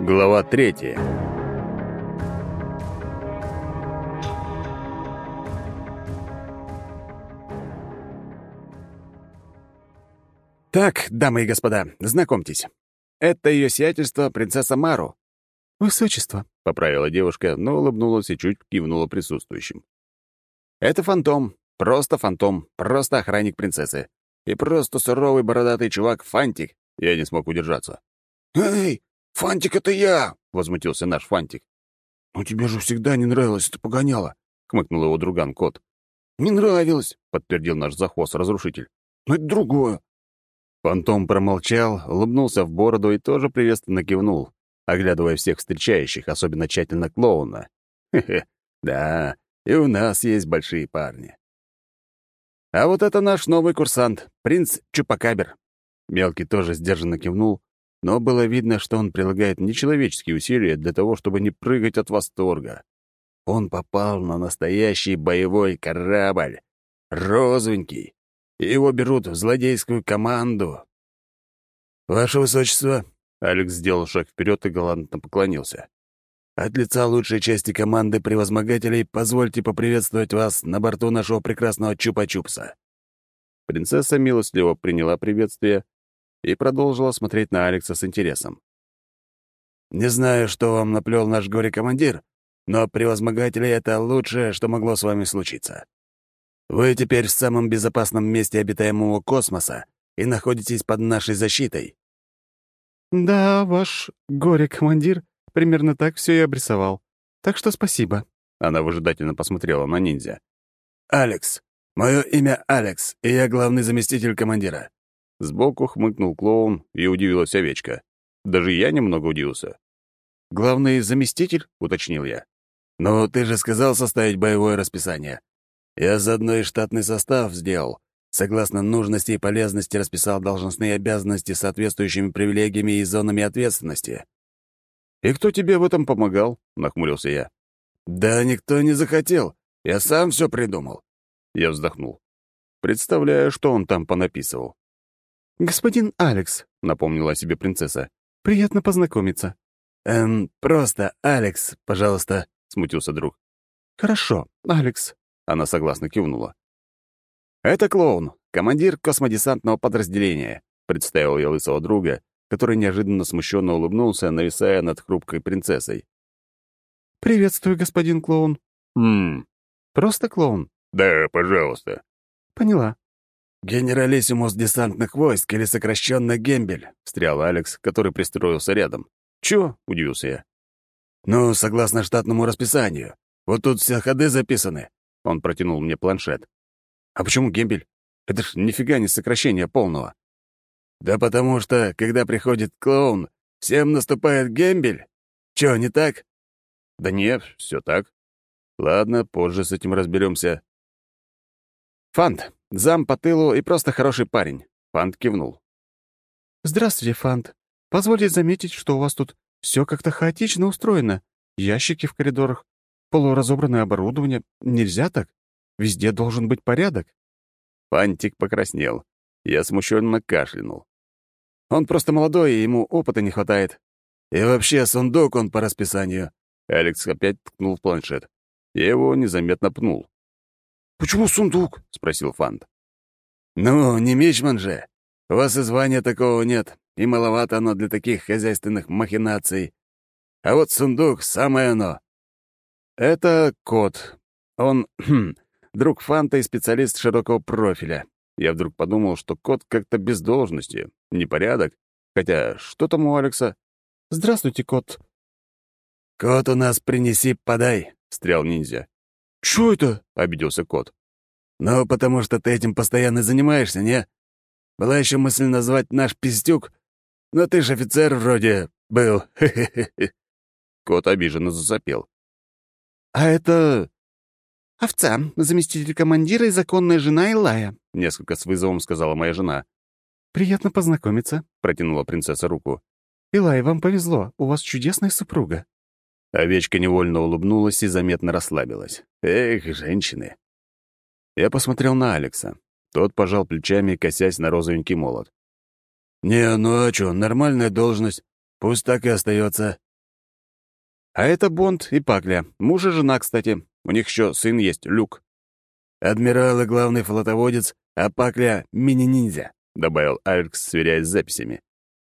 Глава третья. «Так, дамы и господа, знакомьтесь. Это ее сиятельство принцесса Мару». «Высочество», — поправила девушка, но улыбнулась и чуть кивнула присутствующим. «Это фантом. Просто фантом. Просто охранник принцессы. И просто суровый бородатый чувак Фантик». Я не смог удержаться. «Эй, Фантик, это я!» — возмутился наш Фантик. «Но тебе же всегда не нравилось это погоняло», — хмыкнул его друган кот. «Не нравилось», — подтвердил наш захвост-разрушитель. «Но это другое. Фантом промолчал, улыбнулся в бороду и тоже приветственно кивнул, оглядывая всех встречающих, особенно тщательно клоуна. Хе-хе, да, и у нас есть большие парни. А вот это наш новый курсант, принц Чупакабер. Мелкий тоже сдержанно кивнул, но было видно, что он прилагает нечеловеческие усилия для того, чтобы не прыгать от восторга. Он попал на настоящий боевой корабль, розовенький, его берут в злодейскую команду. «Ваше Высочество!» — Алекс сделал шаг вперед и галантно поклонился. «От лица лучшей части команды превозмогателей позвольте поприветствовать вас на борту нашего прекрасного Чупа-Чупса». Принцесса милостливо приняла приветствие и продолжила смотреть на Алекса с интересом. «Не знаю, что вам наплел наш горе-командир, но превозмогатели — это лучшее, что могло с вами случиться. Вы теперь в самом безопасном месте обитаемого космоса и находитесь под нашей защитой». «Да, ваш горе-командир примерно так все и обрисовал. Так что спасибо». Она выжидательно посмотрела на ниндзя. «Алекс. Мое имя Алекс, и я главный заместитель командира». Сбоку хмыкнул клоун, и удивилась овечка. Даже я немного удивился. «Главный заместитель?» — уточнил я. «Ну, ты же сказал составить боевое расписание. Я заодно и штатный состав сделал. Согласно нужности и полезности расписал должностные обязанности с соответствующими привилегиями и зонами ответственности. «И кто тебе в этом помогал?» — нахмурился я. «Да никто не захотел. Я сам все придумал». Я вздохнул. Представляю, что он там понаписывал. «Господин Алекс», — напомнила себе принцесса, — «приятно познакомиться». «Эм, просто Алекс, пожалуйста», — смутился друг. «Хорошо, Алекс», она согласно кивнула. «Это клоун, командир космодесантного подразделения», — представил я лысого друга, который неожиданно смущенно улыбнулся, нависая над хрупкой принцессой. «Приветствую, господин клоун». «Ммм, просто клоун?» «Да, пожалуйста». «Поняла». «Генералиссимус десантных войск или сокращенно Гембель», — встрял Алекс, который пристроился рядом. «Чё?» — удивился я. «Ну, согласно штатному расписанию. Вот тут все ходы записаны. Он протянул мне планшет. «А почему Гембель? Это ж нифига не сокращение полного». «Да потому что, когда приходит клоун, всем наступает Гембель. Чё, не так?» «Да нет, все так. Ладно, позже с этим разберемся. «Фант, зам по тылу и просто хороший парень», — Фант кивнул. «Здравствуйте, Фант. Позвольте заметить, что у вас тут все как-то хаотично устроено. Ящики в коридорах, полуразобранное оборудование. Нельзя так. Везде должен быть порядок». Фантик покраснел. Я смущенно кашлянул. «Он просто молодой, и ему опыта не хватает». «И вообще, сундук он по расписанию». Алекс опять ткнул в планшет. Я его незаметно пнул. «Почему сундук?» — спросил Фант. «Ну, не мичман же. У вас и звания такого нет, и маловато оно для таких хозяйственных махинаций. А вот сундук — самое оно. «Это кот. Он друг Фанта и специалист широкого профиля. Я вдруг подумал, что кот как-то без должности, непорядок. Хотя, что там у Алекса? «Здравствуйте, кот». «Кот у нас принеси, подай», — встрял ниндзя. «Чё это?» — обиделся кот. «Ну, потому что ты этим постоянно занимаешься, не? Была еще мысль назвать наш пиздюк, но ты ж офицер вроде был. Кот обиженно засопел. «А это...» «Овца, заместитель командира и законная жена Илая», — несколько с вызовом сказала моя жена. «Приятно познакомиться», — протянула принцесса руку. «Илай, вам повезло, у вас чудесная супруга». Овечка невольно улыбнулась и заметно расслабилась. «Эх, женщины!» Я посмотрел на Алекса. Тот пожал плечами, косясь на розовенький молот. «Не, ну а чё, нормальная должность. Пусть так и остается. А это Бонд и Пакля, муж и жена, кстати. У них еще сын есть, Люк. «Адмирал и главный флотоводец, а Пакля — мини-ниндзя», — добавил Алекс, сверяясь с записями.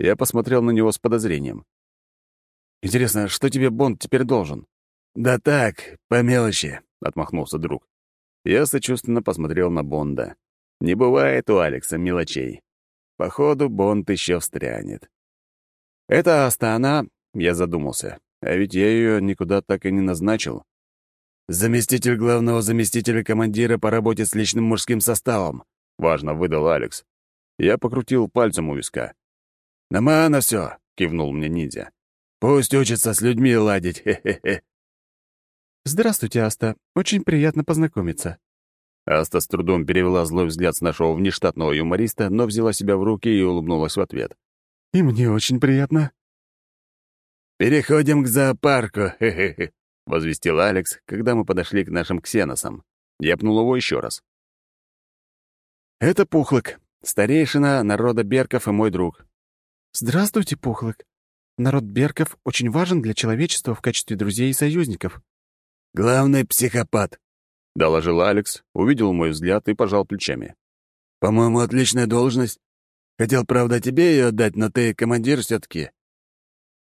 Я посмотрел на него с подозрением. «Интересно, что тебе Бонд теперь должен?» «Да так, по мелочи», — отмахнулся друг. Я сочувственно посмотрел на Бонда. Не бывает у Алекса мелочей. Походу, Бонд еще встрянет. «Это Астана», — я задумался. А ведь я ее никуда так и не назначил. «Заместитель главного заместителя командира по работе с личным мужским составом», — важно выдал Алекс. Я покрутил пальцем у виска. «Намана все», — кивнул мне ниндзя. «Пусть учится с людьми ладить, хе-хе-хе». «Здравствуйте, Аста. Очень приятно познакомиться». Аста с трудом перевела злой взгляд с нашего внештатного юмориста, но взяла себя в руки и улыбнулась в ответ. «И мне очень приятно». «Переходим к зоопарку, хе-хе-хе», — возвестил Алекс, когда мы подошли к нашим ксеносам. Я пнул его еще раз. «Это Пухлык, старейшина народа Берков и мой друг». «Здравствуйте, Пухлык. Народ Берков очень важен для человечества в качестве друзей и союзников». «Главный психопат», — доложил Алекс, увидел мой взгляд и пожал плечами. «По-моему, отличная должность. Хотел, правда, тебе ее отдать, но ты командир все таки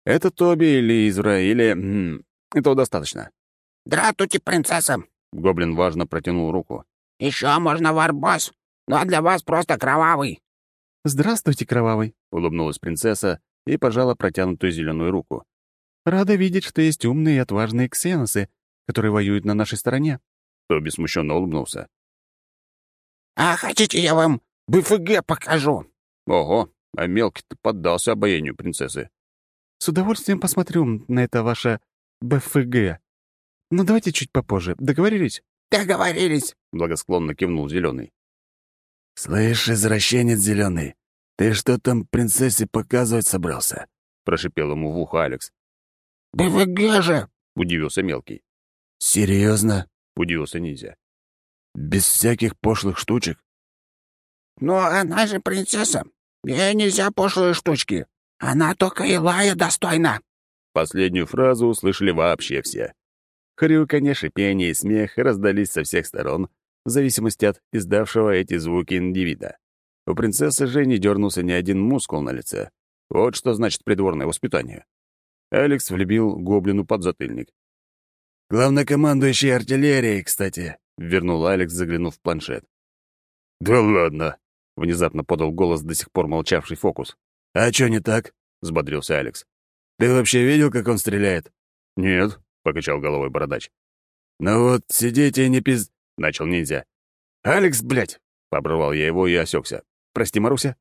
«Это Тоби или Изра, или... Этого достаточно». «Здравствуйте, принцесса!» Гоблин важно протянул руку. «Еще можно варбос, но для вас просто кровавый». «Здравствуйте, кровавый!» — улыбнулась принцесса и пожала протянутую зеленую руку. «Рада видеть, что есть умные и отважные ксеносы, которые воюют на нашей стороне». Тоби смущенно улыбнулся. «А хотите, я вам БФГ покажу?» «Ого, а мелкий-то поддался обаянию принцессы. С удовольствием посмотрю на это ваше БФГ. Но давайте чуть попозже. Договорились?» «Договорились», — благосклонно кивнул Зеленый. «Слышь, извращенец зеленый, ты что там принцессе показывать собрался?» — прошипел ему в ухо Алекс. «БФГ же!» — удивился Мелкий. «Серьезно?» — удивился Ниндзя. «Без всяких пошлых штучек?» «Но она же принцесса. Ей нельзя пошлые штучки. Она только Илая достойна!» Последнюю фразу услышали вообще все. Хрюканье, шипение и смех раздались со всех сторон, в зависимости от издавшего эти звуки индивида. У принцессы же не дернулся ни один мускул на лице. Вот что значит придворное воспитание. Алекс влюбил гоблину под затыльник. «Главнокомандующий артиллерией, кстати», — вернул Алекс, заглянув в планшет. «Да ладно!» — внезапно подал голос до сих пор молчавший фокус. «А что не так?» — взбодрился Алекс. «Ты вообще видел, как он стреляет?» «Нет», — покачал головой бородач. «Ну вот, сидите и не пиз...» — начал ниндзя. «Алекс, блядь!» — оборвал я его и осекся. «Прости, Маруся».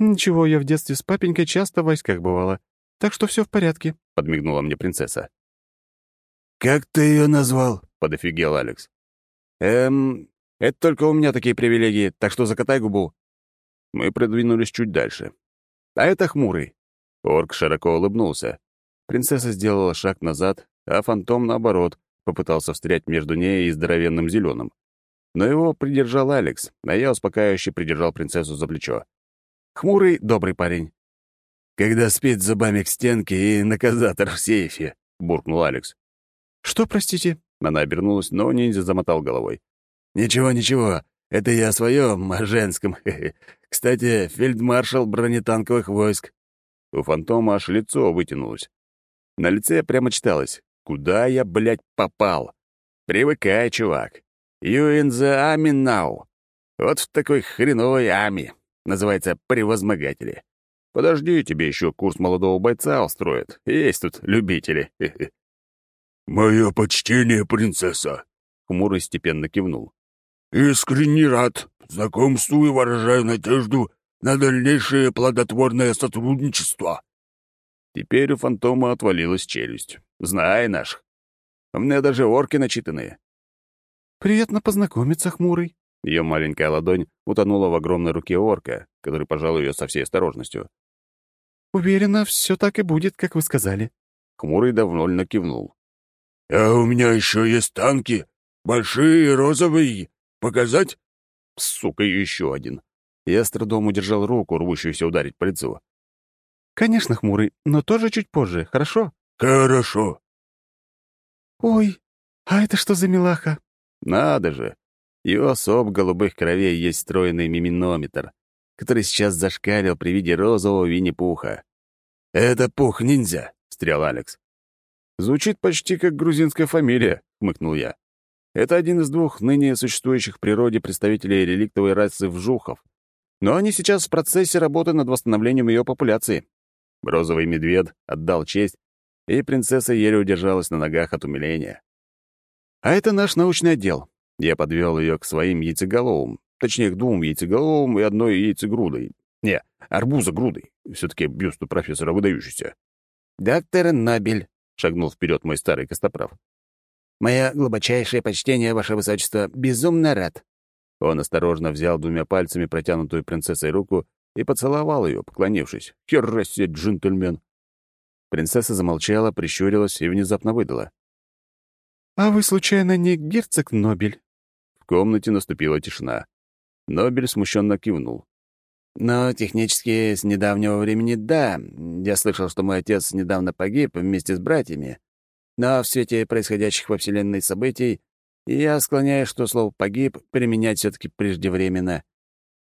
«Ничего, я в детстве с папенькой часто в войсках бывала, так что все в порядке», — подмигнула мне принцесса. «Как ты ее назвал?» — подофигел Алекс. «Эм, это только у меня такие привилегии, так что закатай губу». Мы продвинулись чуть дальше. А это хмурый. Орк широко улыбнулся. Принцесса сделала шаг назад, а фантом, наоборот, попытался встрять между ней и здоровенным зеленым. Но его придержал Алекс, а я успокаивающе придержал принцессу за плечо. Хмурый, добрый парень. «Когда спит зубами к стенке и наказатор в сейфе», — буркнул Алекс. «Что, простите?» Она обернулась, но ниндзя замотал головой. «Ничего, ничего. Это я о своем, о женском. Кстати, фельдмаршал бронетанковых войск. У фантома аж лицо вытянулось. На лице прямо читалось «Куда я, блядь, попал?» «Привыкай, чувак. You in the army now». Вот в такой хреновой ами. Называется «Превозмогатели». Подожди, тебе еще курс молодого бойца устроят. Есть тут любители. «Мое почтение, принцесса!» Хмурый степенно кивнул. Искренне рад знакомству и выражаю надежду на дальнейшее плодотворное сотрудничество». Теперь у фантома отвалилась челюсть. Знай наш. У меня даже орки начитанные. «Приятно познакомиться, хмурый». Ее маленькая ладонь утонула в огромной руке орка, который пожал ее со всей осторожностью. «Уверена, все так и будет, как вы сказали». Хмурый довольно кивнул. «А у меня еще есть танки. Большие, розовые. Показать?» Сука, еще один. Я с трудом удержал руку, рвущуюся ударить по лицу. «Конечно, хмурый, но тоже чуть позже, хорошо?» «Хорошо». «Ой, а это что за милаха?» «Надо же! И у особ голубых кровей есть встроенный миминометр, который сейчас зашкалил при виде розового Винни-Пуха. «Это Пух-ниндзя», — встрял Алекс. «Звучит почти как грузинская фамилия», — хмыкнул я. «Это один из двух ныне существующих в природе представителей реликтовой расы вжухов. Но они сейчас в процессе работы над восстановлением ее популяции». Розовый медведь отдал честь, и принцесса еле удержалась на ногах от умиления. «А это наш научный отдел». Я подвел ее к своим яйцеголовым, точнее, к двум яйцеголовым и одной яйцегрудой. Не, арбуза-грудой. Все-таки бюст у профессора выдающийся. «Доктор Нобель», — шагнул вперед мой старый костоправ. «Мое глубочайшее почтение, ваше высочество, безумно рад». Он осторожно взял двумя пальцами протянутую принцессой руку и поцеловал ее, поклонившись. «Херассе, джентльмен!» Принцесса замолчала, прищурилась и внезапно выдала. «А вы, случайно, не герцог Нобель?» В комнате наступила тишина. Нобель смущенно кивнул. Но технически с недавнего времени да. Я слышал, что мой отец недавно погиб вместе с братьями. Но в свете происходящих во Вселенной событий я склоняюсь, что слово «погиб» применять все таки преждевременно.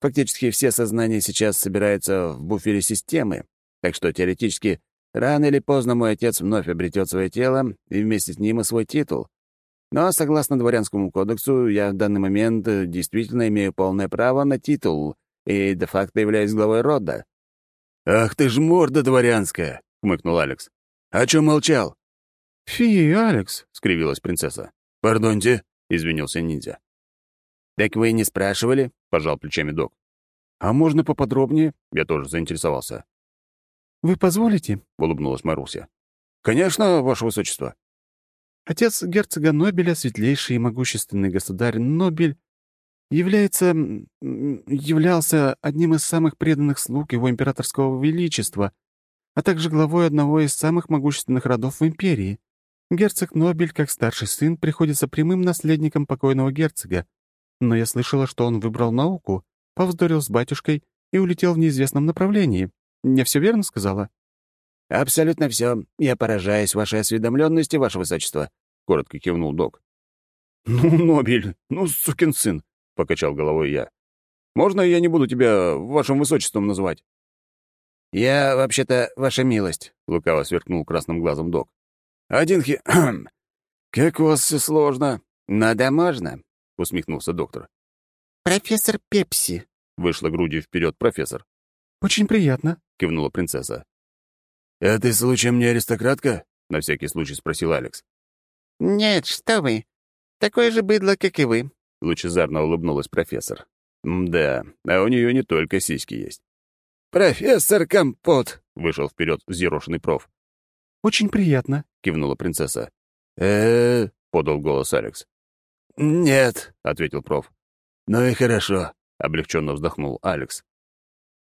Фактически все сознания сейчас собираются в буфере системы, так что теоретически рано или поздно мой отец вновь обретет свое тело и вместе с ним и свой титул. Но, согласно дворянскому кодексу, я в данный момент действительно имею полное право на титул — и де-факто являюсь главой рода». «Ах ты ж морда дворянская!» — хмыкнул Алекс. «О чем молчал?» «Фи, Алекс!» — скривилась принцесса. «Пардоньте», — извинился ниндзя. «Так вы не спрашивали?» — пожал плечами док. «А можно поподробнее?» — я тоже заинтересовался. «Вы позволите?» — улыбнулась Маруся. «Конечно, ваше высочество». Отец герцога Нобеля, светлейший и могущественный государь Нобель, является... являлся одним из самых преданных слуг его императорского величества, а также главой одного из самых могущественных родов в империи. Герцог Нобель, как старший сын, приходится прямым наследником покойного герцога. Но я слышала, что он выбрал науку, повздорил с батюшкой и улетел в неизвестном направлении. Я все верно сказала?» «Абсолютно все. Я поражаюсь вашей осведомленности, ваше высочество», — коротко кивнул док. «Ну, Нобель, ну, сукин сын покачал головой я. «Можно я не буду тебя вашим высочеством называть?» «Я, вообще-то, ваша милость», — лукаво сверкнул красным глазом док. «Один хи... как у вас все сложно». «Но да можно», — усмехнулся доктор. «Профессор Пепси», — вышла грудью вперед профессор. «Очень приятно», — кивнула принцесса. «А ты случаем не аристократка?» — на всякий случай спросил Алекс. «Нет, что вы. Такое же быдло, как и вы. — лучезарно улыбнулась профессор. «Да, а у нее не только сиськи есть». «Профессор Компот!» — вышел вперед зерошенный проф. «Очень приятно», — кивнула принцесса. э подал голос Алекс. «Нет», — ответил проф. «Ну и хорошо», — облегченно вздохнул Алекс.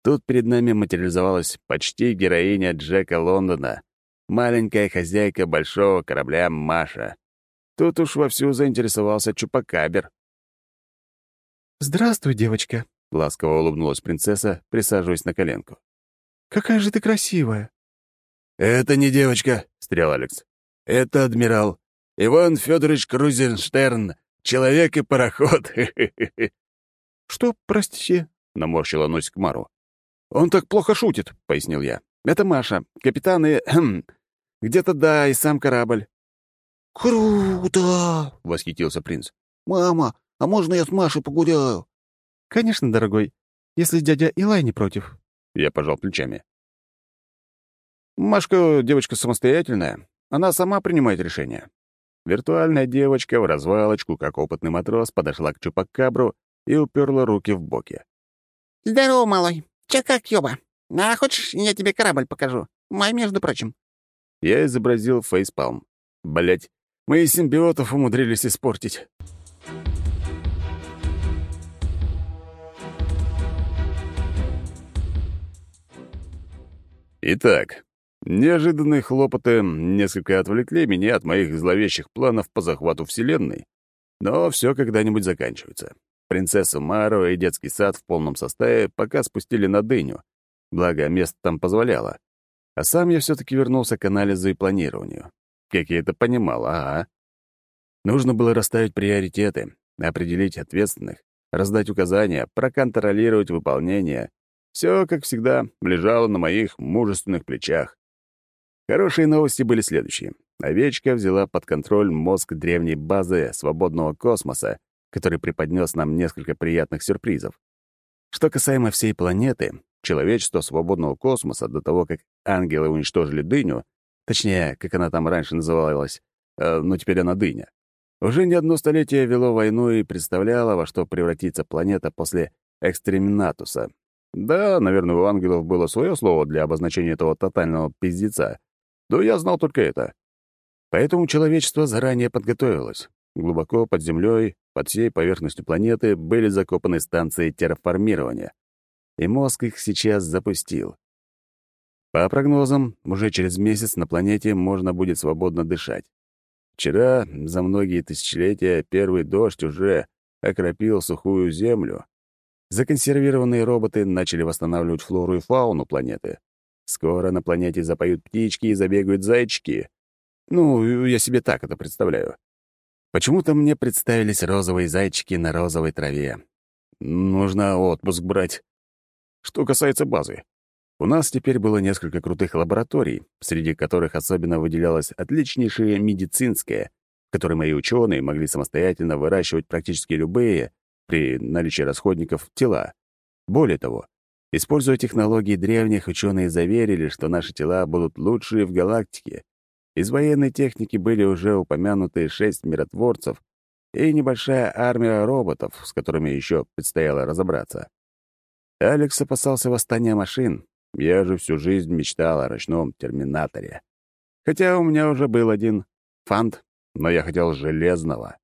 Тут перед нами материализовалась почти героиня Джека Лондона, маленькая хозяйка большого корабля Маша. Тут уж вовсю заинтересовался Чупакабер. «Здравствуй, девочка», — ласково улыбнулась принцесса, присаживаясь на коленку. «Какая же ты красивая!» «Это не девочка», — встрял Алекс. «Это адмирал. Иван Федорович Крузенштерн. Человек и пароход. «Что, простите?» — наморщила носик Мару. «Он так плохо шутит», — пояснил я. «Это Маша, капитан и... где-то да, и сам корабль». «Круто!» — восхитился принц. «Мама, а можно я с Машей погуляю?» «Конечно, дорогой, если дядя Илай не против». Я пожал плечами. Машка девочка самостоятельная. Она сама принимает решения. Виртуальная девочка в развалочку, как опытный матрос, подошла к Чупакабру и уперла руки в боки. «Здорово, малой. Чё как, ёба? А хочешь, я тебе корабль покажу? Мой, между прочим». Я изобразил фейспалм. Блять, мы и симбиотов умудрились испортить. Итак, неожиданные хлопоты несколько отвлекли меня от моих зловещих планов по захвату Вселенной. Но все когда-нибудь заканчивается. Принцессу Мару и детский сад в полном составе пока спустили на дыню, благо место там позволяло. А сам я все таки вернулся к анализу и планированию. Как я это понимал, ага. Нужно было расставить приоритеты, определить ответственных, раздать указания, проконтролировать выполнение. Все, как всегда, лежало на моих мужественных плечах. Хорошие новости были следующие. Овечка взяла под контроль мозг древней базы свободного космоса, который преподнес нам несколько приятных сюрпризов. Что касаемо всей планеты, человечество свободного космоса до того, как ангелы уничтожили дыню, точнее, как она там раньше называлась, э, но теперь она дыня, уже не одно столетие вело войну и представляло, во что превратится планета после экстреминатуса. Да, наверное, у ангелов было свое слово для обозначения этого тотального пиздеца, но я знал только это. Поэтому человечество заранее подготовилось. Глубоко под землей, под всей поверхностью планеты были закопаны станции терраформирования. И мозг их сейчас запустил. По прогнозам, уже через месяц на планете можно будет свободно дышать. Вчера, за многие тысячелетия, первый дождь уже окропил сухую землю. Законсервированные роботы начали восстанавливать флору и фауну планеты. Скоро на планете запоют птички и забегают зайчики. Ну, я себе так это представляю. Почему-то мне представились розовые зайчики на розовой траве. Нужно отпуск брать. Что касается базы. У нас теперь было несколько крутых лабораторий, среди которых особенно выделялась отличнейшая медицинская, в которой мои ученые могли самостоятельно выращивать практически любые, при наличии расходников, тела. Более того, используя технологии древних, ученые заверили, что наши тела будут лучшие в галактике. Из военной техники были уже упомянуты шесть миротворцев и небольшая армия роботов, с которыми еще предстояло разобраться. Алекс опасался восстания машин, я же всю жизнь мечтал о ручном терминаторе. Хотя у меня уже был один фант, но я хотел железного.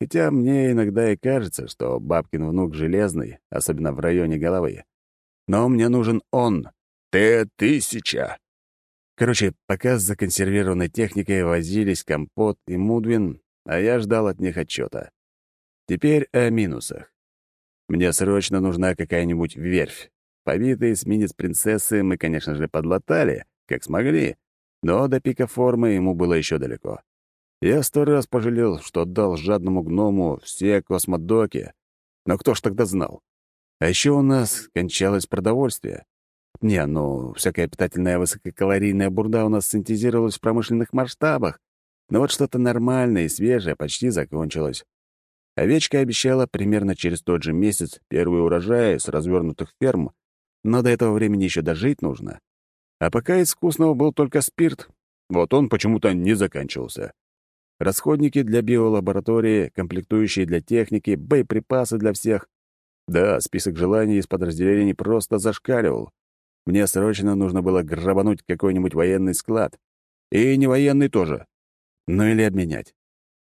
Хотя мне иногда и кажется, что бабкин внук железный, особенно в районе головы. Но мне нужен он. Т-1000. Короче, пока с законсервированной техникой возились Компот и Мудвин, а я ждал от них отчета. Теперь о минусах. Мне срочно нужна какая-нибудь верфь. Побитые эсминец принцессы мы, конечно же, подлатали, как смогли, но до пика формы ему было еще далеко. Я сто раз пожалел, что отдал жадному гному все космодоки, но кто ж тогда знал? А еще у нас кончалось продовольствие. Не, ну, всякая питательная высококалорийная бурда у нас синтезировалась в промышленных масштабах, но вот что-то нормальное и свежее почти закончилось. Овечка обещала примерно через тот же месяц первый урожай с развернутых ферм но до этого времени еще дожить нужно. А пока из вкусного был только спирт, вот он почему-то не заканчивался. Расходники для биолаборатории, комплектующие для техники, боеприпасы для всех. Да, список желаний из подразделений просто зашкаливал. Мне срочно нужно было грабануть какой-нибудь военный склад. И не военный тоже. Ну или обменять.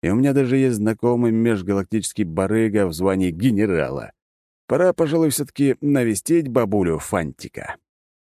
И у меня даже есть знакомый межгалактический барыга в звании генерала. Пора, пожалуй, все таки навестить бабулю Фантика.